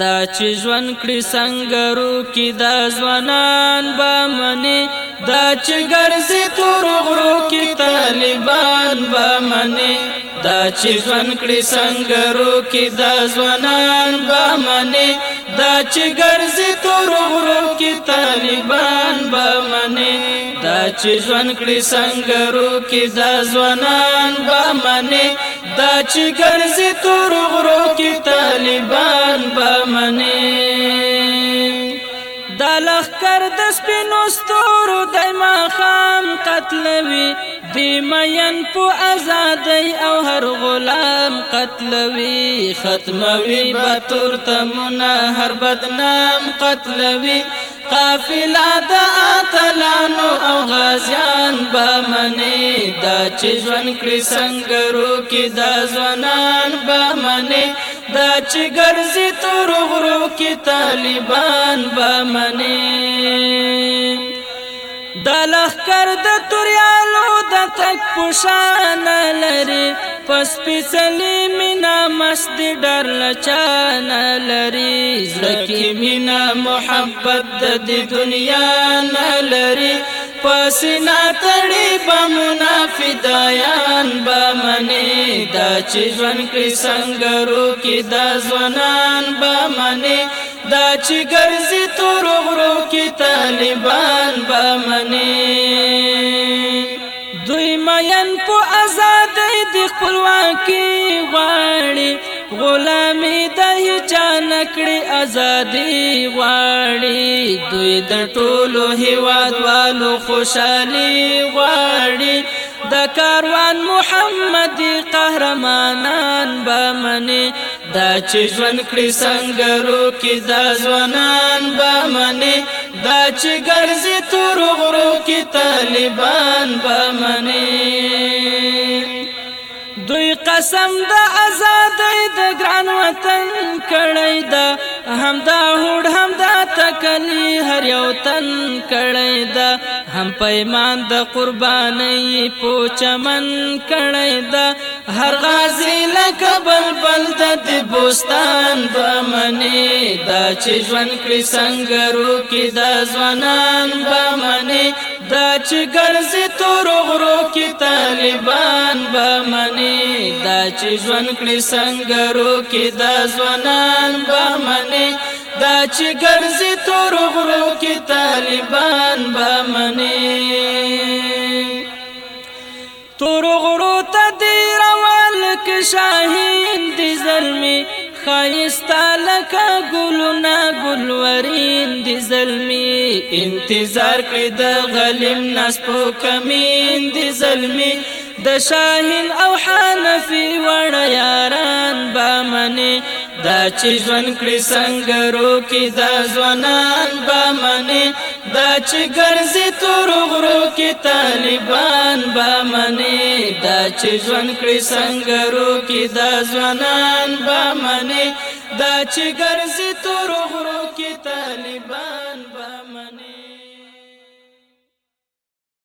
دا چې ژوند کړي سنگرو کې دا ځوانان به منی، دا چې ګرځي تور غرو کې طالبان به منی. دا چې ژوند کړي سنگرو کې دا ځوانان با منی دا چې ګرځي تور غرو کې طالبان با منی دا چې ژوند کړي سنگرو کې دا ځوانان با منی دا چې ګرځي تور غرو کې طالبان به منی سپینو ستورو د ماخام قتلوي، دی مین په ازادۍ او هر غلام قتلوي. ختموي بتور تمنا هر بدنام قتلوي. قافله د اتلانو او غازیان به منی دا چې ژوند کړی سنگرو کې، دا ځوانان به منی دا چې ګرځي تور غرو کې، طالبان به منی دا لخر د توریالو د تک پوشان لري. پس پیسلی مینا مست ډر لچان لري. زکی مینا محبت د دنیا نه لري. پس نا تړي بمنا فدایان بمنه دا چې ژوند کې سنگرو کې دا ځوانان بمنه دا چې ګرځي تور غرو کې طالبان بمنه دوی مین په آزاد دي خپلواکي غواړي. غلامي د چا نکړي ازادي غواړي. دوی د ټولو هیواد والو خوشالي غواړي. د کاروان محمد قهرمانان بمنه دا چې ژوند کړي سنگرو کې، دا ځوانان چې ګرځي تور غرو کې طالبان بمنه دوی قسم د آزادۍ د ګران وطن کړی دا، هم دا هوډ، هم دا تکلی هر یو تن کړی دا۔ هم پیمان د قربانۍ پوچمن کړی دا۔ هر غازی لکه بلبل د بوستان بمنی دا چې ژوند کړی سنگرو کې دا ځوانان بمنی دا چې ګرځي تور غرو کې طالبان بمنی دا چې ژوند کړي سنگرو کې دا ځوانان بمنی دا چې ګرځي تور غرو کې طالبان بمنی روان کې شاهین دی زلمی خایستا لکا گلونا گلورین دی ظلمی۔ انتظار کړی د غلیم نس په کمین دی ظلمی۔ د شاهین او حنفی وړ یاران با منی۔ دا چې ژوند کړی سنگرو کې دا ځوانان با منی۔ دا چې ګرځي تور غرو کې طالبان با منی۔ دا چې ژوند کړی سنگرو کې دا ځوانان با منی، دا چې ګرځي تور غرو کې طالبان